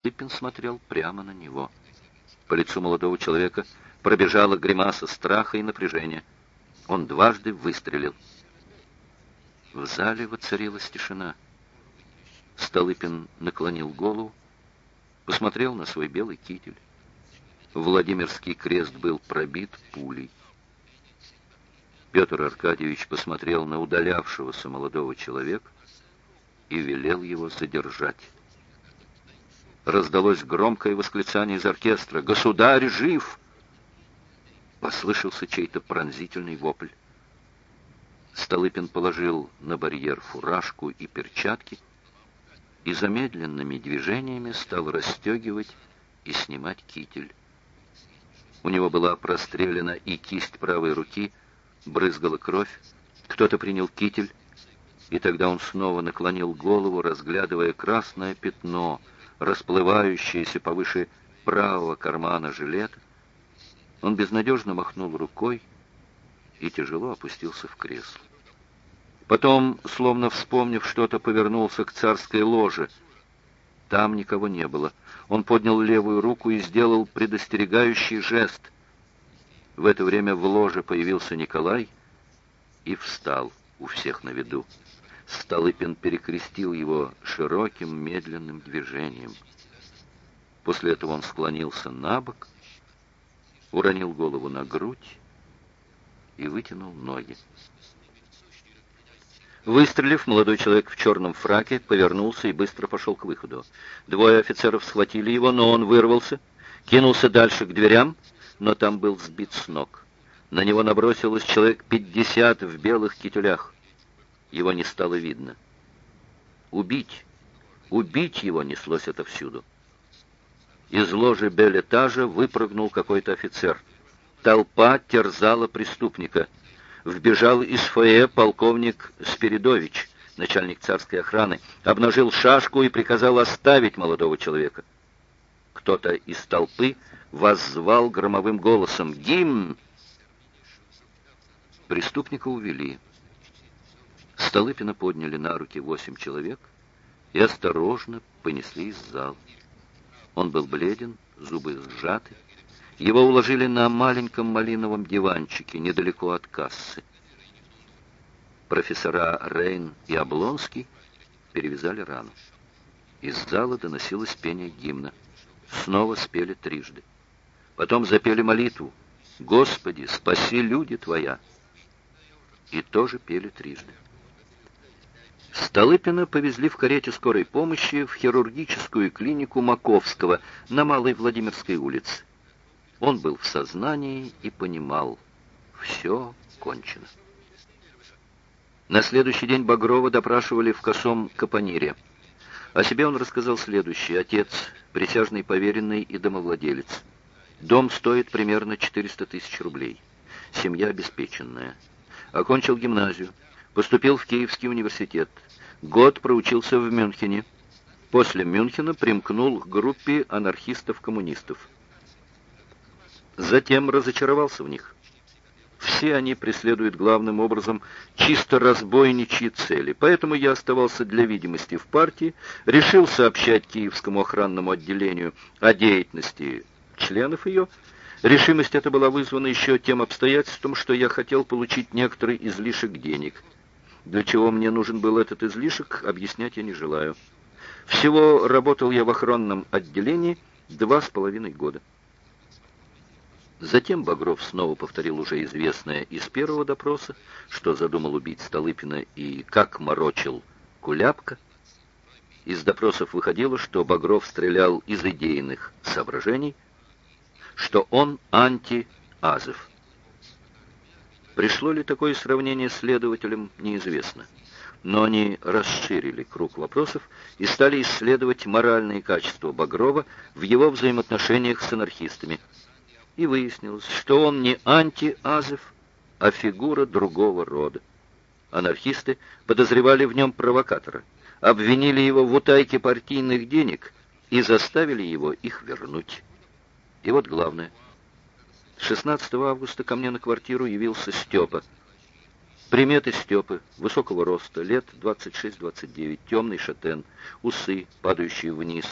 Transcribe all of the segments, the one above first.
Стыпин смотрел прямо на него. По лицу молодого человека пробежала гримаса страха и напряжения. Он дважды выстрелил. В зале воцарилась тишина. Столыпин наклонил голову, посмотрел на свой белый китель. Владимирский крест был пробит пулей. Петр Аркадьевич посмотрел на удалявшегося молодого человека и велел его задержать раздалось громкое восклицание из оркестра. «Государь жив!» Послышался чей-то пронзительный вопль. Столыпин положил на барьер фуражку и перчатки и замедленными движениями стал расстегивать и снимать китель. У него была прострелена и кисть правой руки, брызгала кровь. Кто-то принял китель, и тогда он снова наклонил голову, разглядывая красное пятно — расплывающееся повыше правого кармана жилета. Он безнадежно махнул рукой и тяжело опустился в кресло. Потом, словно вспомнив что-то, повернулся к царской ложе. Там никого не было. Он поднял левую руку и сделал предостерегающий жест. В это время в ложе появился Николай и встал у всех на виду. Столыпин перекрестил его широким медленным движением. После этого он склонился на бок, уронил голову на грудь и вытянул ноги. Выстрелив, молодой человек в черном фраке повернулся и быстро пошел к выходу. Двое офицеров схватили его, но он вырвался, кинулся дальше к дверям, но там был сбит с ног. На него набросилось человек пятьдесят в белых кителях. Его не стало видно. Убить! Убить его неслось отовсюду. Из ложи белетажа выпрыгнул какой-то офицер. Толпа терзала преступника. Вбежал из фойе полковник Спиридович, начальник царской охраны, обнажил шашку и приказал оставить молодого человека. Кто-то из толпы воззвал громовым голосом «Гимн!». Преступника увели. Столыпина подняли на руки восемь человек и осторожно понесли из зала. Он был бледен, зубы сжаты. Его уложили на маленьком малиновом диванчике недалеко от кассы. Профессора Рейн и Облонский перевязали рану. Из зала доносилось пение гимна. Снова спели трижды. Потом запели молитву «Господи, спаси люди Твоя!» И тоже пели трижды. Столыпина повезли в карете скорой помощи в хирургическую клинику Маковского на Малой Владимирской улице. Он был в сознании и понимал, все кончено. На следующий день Багрова допрашивали в косом капонире. О себе он рассказал следующее. Отец, присяжный поверенный и домовладелец. Дом стоит примерно 400 тысяч рублей. Семья обеспеченная. Окончил гимназию. Поступил в Киевский университет. Год проучился в Мюнхене. После Мюнхена примкнул к группе анархистов-коммунистов. Затем разочаровался в них. Все они преследуют главным образом чисто разбойничьи цели. Поэтому я оставался для видимости в партии, решил сообщать Киевскому охранному отделению о деятельности членов ее. Решимость эта была вызвана еще тем обстоятельством, что я хотел получить некоторый излишек денег – для чего мне нужен был этот излишек, объяснять я не желаю. Всего работал я в охранном отделении два с половиной года. Затем Багров снова повторил уже известное из первого допроса, что задумал убить Столыпина и как морочил Куляпка. Из допросов выходило, что Багров стрелял из идейных соображений, что он анти-Азов. Пришло ли такое сравнение следователям, неизвестно. Но они расширили круг вопросов и стали исследовать моральные качества Багрова в его взаимоотношениях с анархистами. И выяснилось, что он не анти-Азов, а фигура другого рода. Анархисты подозревали в нем провокатора, обвинили его в утайке партийных денег и заставили его их вернуть. И вот главное — 16 августа ко мне на квартиру явился Степа. Приметы Степы, высокого роста, лет 26-29, темный шатен, усы, падающие вниз,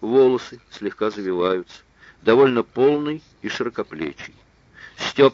волосы слегка завиваются, довольно полный и широкоплечий. Степ